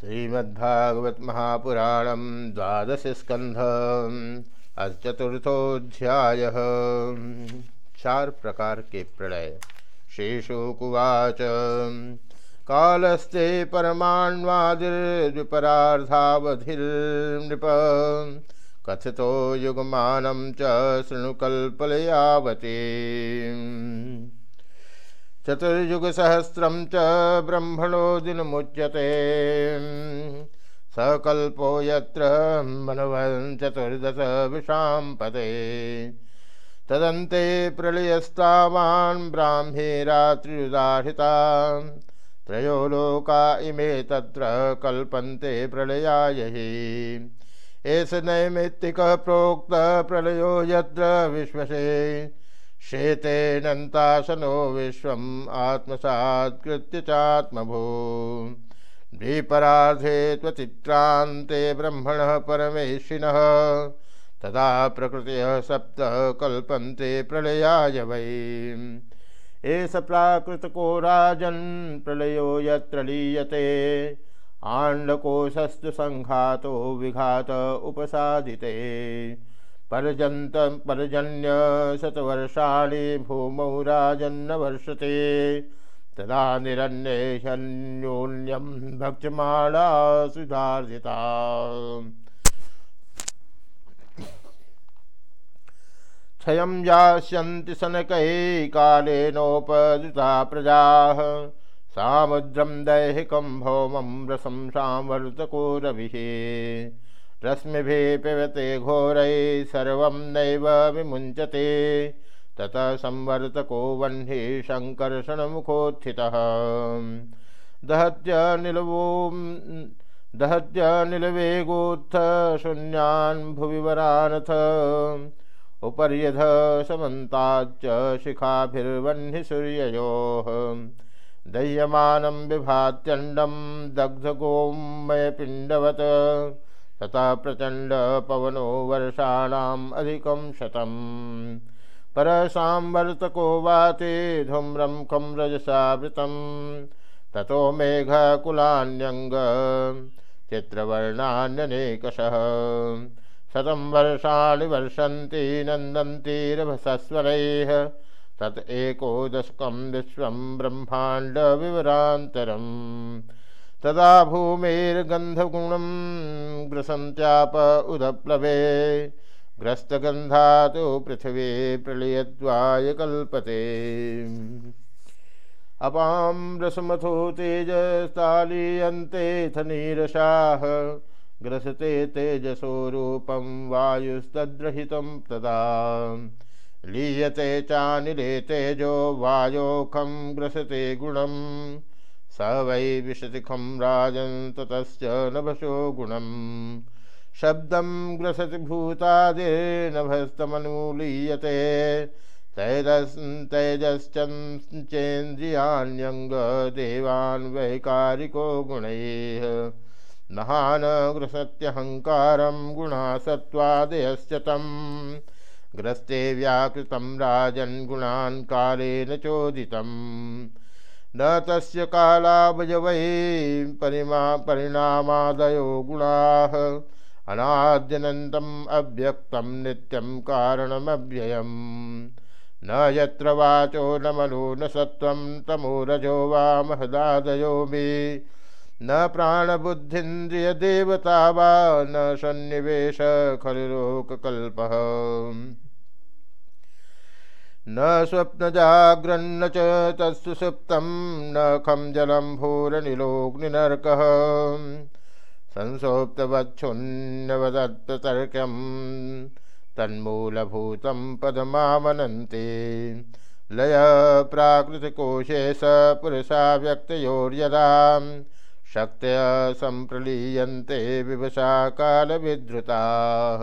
श्रीमद्भागवत महापुराण द्वादश स्कंध चतुर्थोध्याय चार प्रकार के प्रलय। शेषुकुवाच। कालस्ते परमाण्वादिर्विपरार्धावधिर्नृप। कथितो युगमानं च शृणुकल्पलयावती चतुर्युगसहस्रं च ब्रह्मणो दिनमुच्यते। सकल्पो यत्र मनवन् चतुर्दश विषां पदे। तदन्ते प्रलयस्तावान् ब्राह्मे रात्रियुदाहिता त्रयो लोका इमे तत्र कल्पन्ते प्रलयाय हि। एष नैमित्तिकः प्रोक्तप्रलयो यत्र विश्वसे। शेतेनन्तासनो विश्वम् आत्मसात्कृत्य चात्मभू द्विपराधे त्वचित्रान्ते ब्रह्मणः परमेशिनः। तदा प्रकृतयः सप्त कल्पन्ते प्रलयाय वै। एष प्राकृतको राजन् प्रलयो यत्र लीयते। आण्डकोशस्तु सङ्घातो विघात उपसादिते। पर्जंत पर्जन्य शतवर्षाणि भूमौ राजन्न वर्षते तदा निरन्येषन्योन्यं भक्षमाणा सुधार्जिता। क्षयं यास्यन्ति शनकैः कालेनोपदृता प्रजाः। सामुद्रं दैहिकं भौमं रसं सामर्तको रविः रश्मिभिः पिबते घोरैः सर्वं नैव विमुञ्चते। ततः संवर्तको वह्नि सङ्कर्षणमुखोत्थितः दहत्यनिलवो दहत्यनिलवेगोत्थ शून्यान् भुविवरानथ। उपर्यध समन्ताच्च शिखाभिर्वह्नि सूर्ययोः। दह्यमानं विभात्यण्डं दग्धगोमयपिण्डवत्। तथा प्रचंड पवनो वर्षाणाम अधिकम शतम। परसावर्तको वाते धूम्रम खम रजसावृतम ततो मेघकुलान्यंग चित्रवर्णान्यनेकशः। शतं वर्षाणि वर्षन्ति नन्दन्तीरभसस्वरैः तत् एकोदशकं विश्वं ब्रह्माण्डविवरान्तरम्। तदा भूमेर्गन्धगुणं ग्रसन्त्याप उदप्लवे ग्रस्तगन्धा तो पृथिवी प्रलयद्वाय कल्पते। अपां रसमथो तेजस्तालीयन्तेऽथ नीरसाः ग्रसते तेजसो रूपं वायुस्तद्रहितं तदा। लीयते चानिले तेजो वायोखं ग्रसते गुणम् स वै विशतिखं राजन् ततश्च नभसो गुणम्। शब्दं ग्रसति भूतादिर्नभस्तमनुलीयते तैजश्चेन्द्रियाण्यङ्गदेवान् वैकारिको गुणैः। महान् ग्रसत्यहङ्कारं गुणा सत्त्वादयश्च तं ग्रस्ते व्याकृतं राजन् गुणान् कालेन चोदितम्। न तस्य कालावयवै परिमा परिणामादयो गुणाः। अनाद्यनन्तम् अव्यक्तं नित्यं कारणमव्ययम्। न यत्र वाचो न मनो न सत्त्वं तमो रजो वा महदादयो मे। न प्राणबुद्धिन्द्रियदेवता वा न सन्निवेश खलु न स्वप्नजाग्रन्न च तत्सुसुप्तं न खं जलं भूरनिलोग्निनर्कः। संसोप्तवच्छुन्नवदत्ततर्क्यं, तन्मूलभूतं पदमामनन्ते। लय प्राकृतिकोशे स पुरुषा व्यक्तयोर्यदा, शक्तय सम्प्रलीयन्ते विवशा कालविधृताः